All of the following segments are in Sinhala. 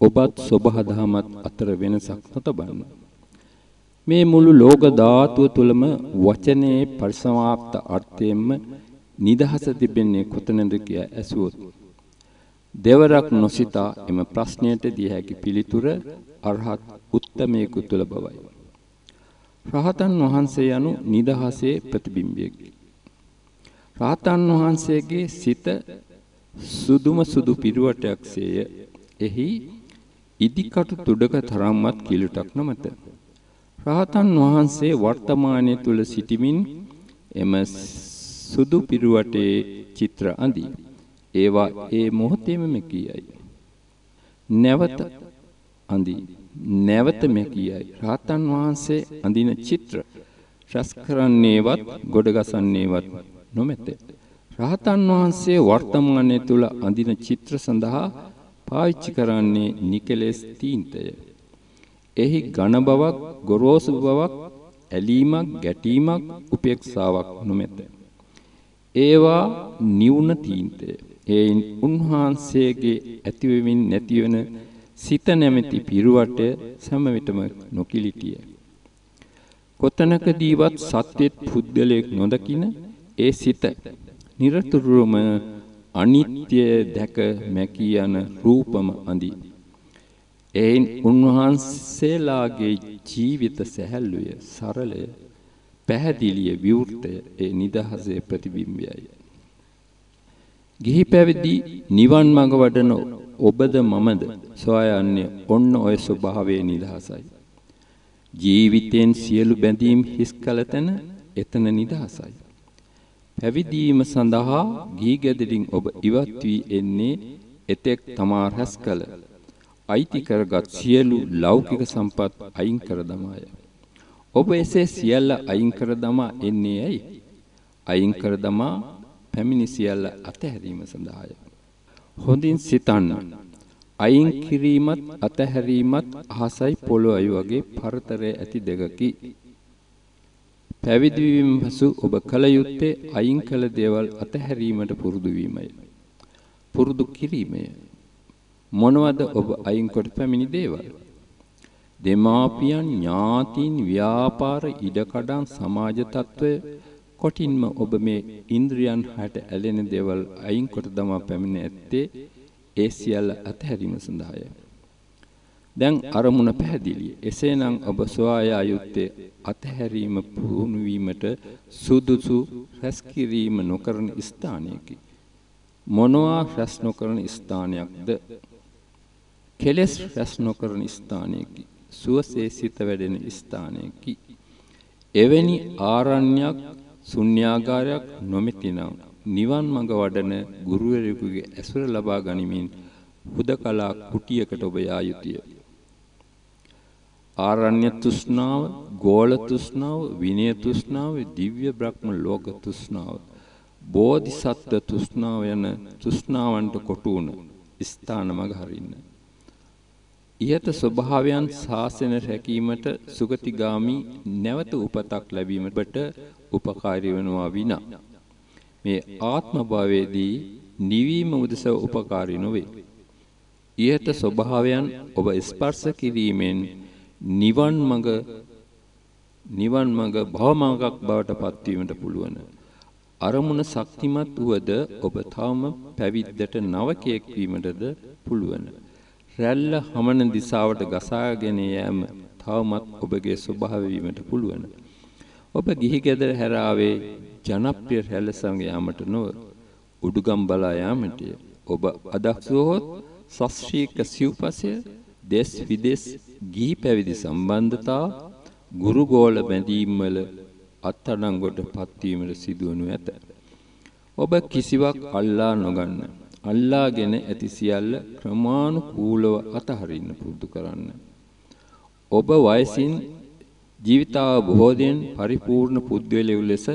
ඔබත් සබහ දහමත් අතර වෙනසක් නොතබන්න. මේ මුළු ලෝක ධාතුව තුලම වචනේ පරිසමාප්ත අර්ථයෙන්ම නිදහස තිබෙන්නේ කොතනද කියා ඇසුවොත් දෙවරක් නොසිතා එම ප්‍රශ්නයට දිය හැකි පිළිතුර අරහත් උත්තමයෙකු තුල බවයි. රහතන් වහන්සේ යනු නිදහසේ ප්‍රතිබිම්බයකි. රහතන් වහන්සේගේ සිත සුදුම සුදු පිරුවටයක්සේය. එහි ඉදිකටු තුඩක තරම්වත් කිලුටක් නොමැත. රහතන් වහන්සේ වර්තමානයේ තුල සිටිමින් එම සුදු පිරුවටේ චිත්‍ර අඳී. ඒවා ඒ මොහොතේම මෙකියයි. නැවත අඳී. නැවත මෙකියයි. රහතන් වහන්සේ අඳින චිත්‍ර රස කරන්නේවත් ගොඩ ගසන්නේවත් නොමැත. රහතන් වහන්සේ වර්තමානයේ තුල අඳින චිත්‍ර සඳහා පාවිච්චි කරන්නේ නිකලස් තීන්තය. එහි ඝන බවක්, ගොරෝසු බවක්, ඇලීමක්, ගැටීමක්, උපේක්ෂාවක් නොමැත. ඒවා නිවුන තීන්තය. එයින් උන්වහන්සේගේ ඇතිවෙමින් නැතිවෙන සිත නැමැති පිරුවට සම විටම නොකිලිටිය. කොතනකදීවත් සත්‍යෙත් පුද්ගලයෙක් නොදකින ඒ සිත নিরතුරුවම අනිත්‍ය දැක මැකී යන රූපම අඳි. එයින් උන්වහන්සේලාගේ ජීවිත සැහැල්ලුය, සරලය, පැහැදිලිය, විවෘතය ඒ නිදහසේ ප්‍රතිබිම්බයයි. ගිහි පැවිදි නිවන් මඟ වඩන ඔබද මමද සොයන්නේ ඔන්න ඔය ස්වභාවයේ නිදහසයි. ජීවිතෙන් සියලු බැඳීම් හිස් කළ තැන එතන නිදහසයි. පැවිදීම සඳහා ගී ගැදලින් ඔබ ඉවත් වී එන්නේ එතෙක් තමා රැස් කළ අයිති කරගත් සියලු ලෞකික සම්පත් අයින් කර දමාය. ඔබ එසේ සියල්ල අයින් කර දමා එන්නේ ඇයි? අයින් කර දමා පැමිණි සියල්ල අතහැරීම සඳහාය. හොඳින් සිතන්න. අයින් කිරීමත් අතහැරීමත් අහසයි පොළොවයි වගේ පරතරය ඇති දෙකකි. පැවිදි වීම පසු ඔබ කල යුත්තේ අයින් කළ දේවල් අතහැරීමට පුරුදු වීමයි. පුරුදු කිරීමය. මොනවද ඔබ අයින් කොට පැමිණි දේවල්? දෙමාපියන් ඥාතීන් ව්‍යාපාර ඉඩකඩම් සමාජ තත්වය කොටින්ම ඔබ මේ ඉන්ද්‍රියන් හට ඇලෙන දේවල් අයින් කොට දමා පැමිණ ඇත්තේ ඒ සියල්ල අතහැරීම සඳහාය. දැන් අරමුණ පැහැදිලිය. එසේනම් ඔබ සොයා යුත්තේ අතහැරීම පුහුණු වීමට සුදුසු රැස් කිරීම නොකරන ස්ථානයකි. මොනවා රැස් නොකරන ස්ථානයක්ද? කෙලස් රැස් නොකරන ස්ථානයකි. සුවසේ සිත වැඩෙන ස්ථානයකි. එවැනි ආරණ්‍යයක් ශුන්‍යාගාරයක් නොමෙතිනම් නිවන් මඟ වඩන ගුරුවරයෙකුගේ ඇසුර ලබා ගනිමින් හුදකලා කුටියකට ඔබ යා යුතුය. ආරණ්‍ය තෘෂ්ණාව, ගෝල තෘෂ්ණාව, විනය තෘෂ්ණාව, දිව්‍ය බ්‍රහ්ම ලෝක තෘෂ්ණාව, බෝධිසත්ව තෘෂ්ණාව යන තෘෂ්ණාවන්ට කොටු වුණ ස්ථාන මඟ හරින්න. ඉහත ස්වභාවයන් ශාසන රැකීමට සුගතිගාමි නැවත උපතක් ලැබීමට උපකාරී වෙනවා විනා මේ ආත්ම භාවයේදී නිවීම උදෙසා උපකාරී නොවේ. ඉහත ස්වභාවයන් ඔබ ස්පර්ශ කිරීමෙන් නිවන් මඟ නිවන් මඟ භවමාර්ගයක් බවට පත්වීමට පුළුවන්. අරමුණ ශක්තිමත් වුවද ඔබ තවම පැවිද්දට නවකයෙක් වීමටද පුළුවන්. රැල්ල හමන දිශාවට ගසාගෙන යෑම තවමත් ඔබගේ ස්වභාවය වීමට පුළුවන්. ඔබ ගිහි ගෙදර හැරාවේ ජනප්‍රිය රැල්ල සමග යාමට නොව උඩුගම් බලා යාමටය. ඔබ අදක්ෂ වූහොත් ශාස්ත්‍රීය සිව්පසය දෙස් විදෙස් ගිහි පැවිදි සම්බන්ධතා ගුරු ගෝල බැඳීම් වල අත්අඩංගුවට පත්වීමට සිදුවනු ඇත. ඔබ කිසිවක් අල්ලා නොගන්න. අල්ලාගෙන ඇති සියල්ල ක්‍රමානුකූලව අතහරින්න පුරුදු කරන්න. ඔබ වයසින් ජීවිතාවබෝධයෙන් පරිපූර්ණ පුද්ගලයෙකු ලෙස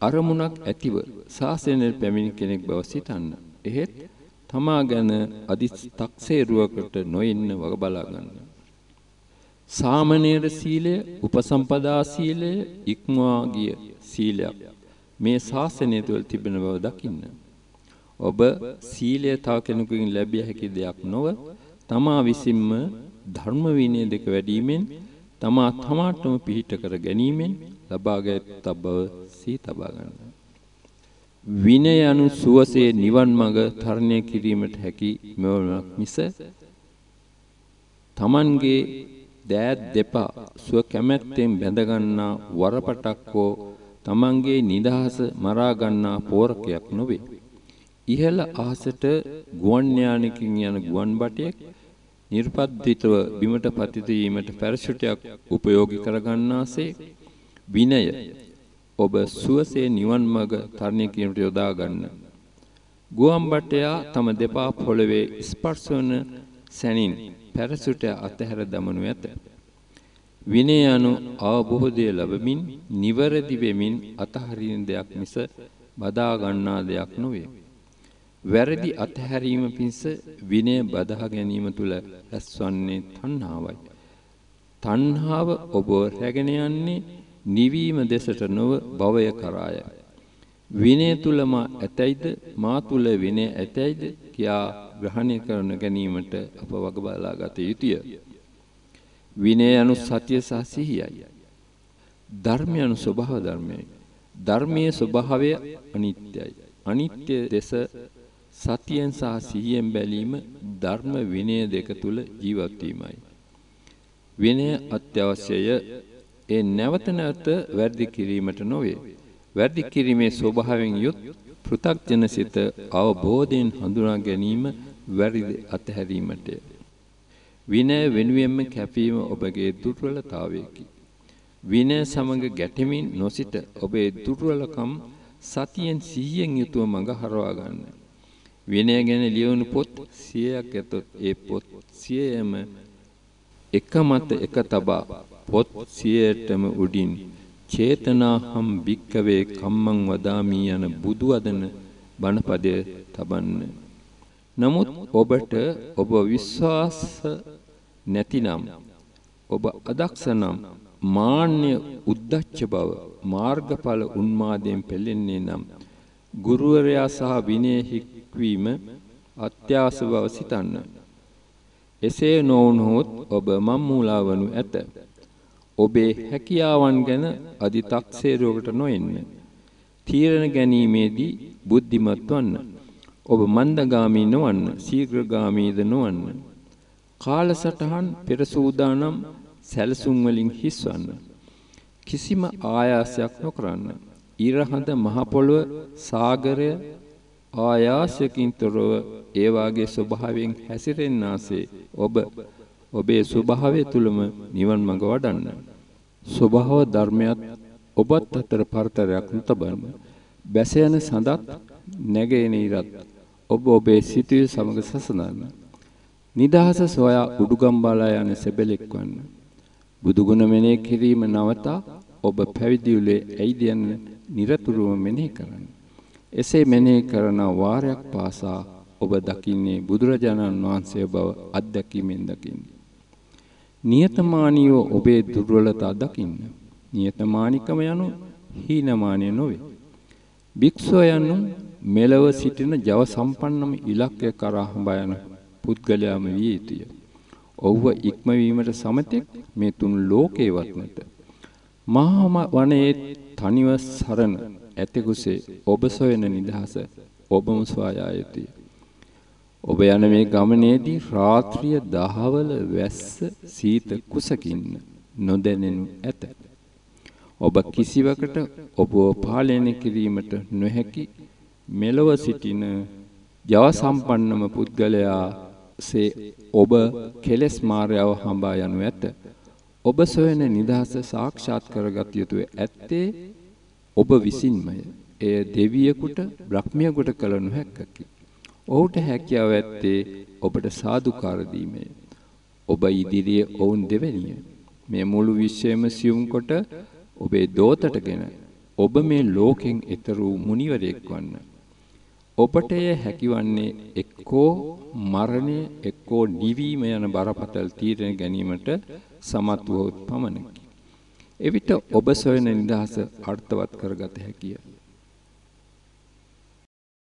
අරමුණක් ඇතිව සාසනයට පැමිණි කෙනෙක් බව සිතන්න. එහෙත් තමා ගැන අදිස්탁සේරුවකට නොඉන්න වග බලා ගන්න. සාමණේර සීලය, උපසම්පදා සීලය, ඉක්මවා ගිය සීලයක් මේ ශාසනය තුළ තිබෙන බව දකින්න. ඔබ සීලය තව කෙනෙකුගෙන් ලැබිය හැකි දෙයක් නොව තමා විසින්ම ධර්ම විනය දෙක වැඩිමෙන් තමා තමාටම පිහිට කර ගැනීමෙන් ලබාගත් බව සී තබා ගන්නවා. විනය anu සුවසේ නිවන් මඟ තරණය කිරීමට හැකි මෙවලක් මිස තමන්ගේ දෑත් දෙපා සුව කැමැත්තෙන් බැඳ ගන්නා වරපටක් හෝ තමන්ගේ නිදහස මරා ගන්නා පෝරකයක් නොවේ. ඉහළ අහසට ගුවන් යානකින් යන ගුවන් බටයෙක් නිර්පද්දිතව බිමට පතිත වීමට පැරෂුටයක් උපයෝගී කරගන්නාසේ විනය ඔබ සුවසේ නිවන් මඟ තරණය කිරීමට යොදා ගන්න. ගුවන් බටයා තම දෙපා පොළවේ ස්පර්ශ වන සැනින් පැරසුට අතහැර දමනු ඇත. විනය anu අවබෝධය ලැබමින් නිවැරදි වෙමින් අතහරින දෙයක් මිස බදා ගන්නා දෙයක් නොවේ. වැරදි අතහැරීම පිණිස විනය බදා ගැනීම තුල රැස්වන්නේ තණ්හාවයි. තණ්හාව ඔබ රැගෙන යන්නේ නිවීම දෙසට නොව භවය කරාය. විනය තුල මා ඇතැයිද මා තුල විනය ඇතැයිද කියා ග්‍රහණය කරන ගැනීමට අප වග බලා ගත යුතුය. විනය anu සත්‍ය සහ සිහියයි. ධර්මය anu ස්වභාව ධර්මයයි. ධර්මයේ ස්වභාවය අනිත්‍යයි. අනිත්‍ය දෙස සතියෙන් සහ සිහියෙන් බැලීම ධර්ම විනය දෙක තුල ජීවත් වීමයි. විනය අත්‍යවශ්‍යය ඒ නැවත නැවත වැඩි කිරීමට නොවේ. වැඩි කිරීමේ ස්වභාවයෙන් යුත් පෘ탁ජන සිත අවබෝධයෙන් හඳුනා ගැනීම වැරදි අතහැරීමටය. විනය වෙනුවෙන්ම කැපීම ඔබගේ දුර්වලතාවයකි. විනය සමග ගැටෙමින් නොසිට ඔබේ දුර්වලකම් සතියෙන් සිහියෙන් යුතුව මඟ හරවා ගන්න. විනය ගැන ලියවුණු පොත් 100ක් ඇතොත් ඒ පොත් 100ම එක මත එක තබා පොත් 100ටම උඩින් චේතනාහම් භික්කවේ කම්මං වදාමි යන බුදු වදන බණපදය තබන්න. නමුත් ඔබට ඔබ විශ්වාස නැතිනම් ඔබ අදක්ෂ නම් මාන්‍ය උද්දච්ච බව මාර්ගඵල උන්මාදයෙන් පෙළෙන්නේ නම් ගුරුවරයා සහ විනය හික්වීම අත්‍යවශ්‍ය බව සිතන්න. එසේ නොවුනොත් ඔබ මම්මූලා වනු ඇත. ඔබේ හැකියාවන් ගැන අදි탁සේරුවකට නොෙන්න. තීරණ ගැනීමේදී බුද්ධිමත් වන්න. ඔබ මන්දගාමී නොවන්න, ශීඝ්‍රගාමීද නොවන්න. කාලසටහන් පෙර සූදානම් සැලසුම් වලින් හිස්වන්න. කිසිම ආයාසයක් නොකරන්න. ඊරහඳ මහ පොළව සාගරය ආයාසයකින් තොරව ඒ වාගේ ස්වභාවයෙන් හැසිරෙන්නාසේ ඔබ ඔබේ ස්වභාවය තුලම නිවන් මඟ වඩන්න. ස්වභාව ධර්මයක් ඔබත් අතර පරතරයක් නොතබන්න. බැස යන සඳත් නැගෙන ඉරත් ඔබ ඔබේ සිතුවිලි සමග සසඳන්න. නිදහස සොයා උඩුගම්බාලා යන සෙබලෙක් වන්න. බුදුගුණ මෙනෙහි කිරීම නවතා ඔබ පැවිදිුලේ ඇයිද යන নিরතුරුව මෙනෙහි කරන්න. එසේ මෙනෙහි කරන වාරයක් පාසා ඔබ දකින්නේ බුදුරජාණන් වහන්සේ බව අත්දැකීමෙන් දකින්නේ. නියතමානීව ඔබේ දුර්වලතා දකින්න. නියතමානිකම යනු හීනමානිය නොවේ. භික්ෂුව යනු මෙලව සිටින ජව සම්පන්නම ඉලක්කය කරා හඹා යන පුද්ගලයාම විය යුතුය. ඔව්ව ඉක්මවීමට සමතෙක් මේ තුන් ලෝකේවත් නැත. මහා වනයේ තනිව සරණ ඇතෙකුසේ ඔබ සොයන නිදහස ඔබම සොයා යුතුය. ඔබ යන මේ ගමනේදී රාත්‍රිය දහවල වැස්ස සීත කුසකින් නොදැනෙනු ඇත. ඔබ කිසිවකට ඔබව පාලනය කිරීමට නොහැකි මෙලව සිටින ජව සම්පන්නම පුද්ගලයාසේ ඔබ කෙලස් මායාව හඹා යනු ඇත. ඔබ සොයන නිදහස සාක්ෂාත් කරගත යුතු ඇත්තේ ඔබ විසින්මය. එය දෙවියෙකුට බ්‍රහ්මියෙකුට කළ නොහැක්කකි. ඔහුට හැකියාව ඇත්තේ ඔබට සාදුකාර දීමය. ඔබ ඉදිරියේ ඔවුන් දෙවෙනිය. මේ මුළු විශ්වයම සියුම් කොට ඔබේ දෝතටගෙන ඔබ මේ ලෝකෙන් ඈතර වූ මුනිවරයෙක් වන්න. ඔබට එය හැකිවන්නේ එක්කෝ මරණය එක්කෝ නිවීම යන බරපතල තීරණ ගැනීමට සමත් වූ පමණකි. එවිට ඔබ සොයන නිදහස අර්ථවත් කරගත හැකිය.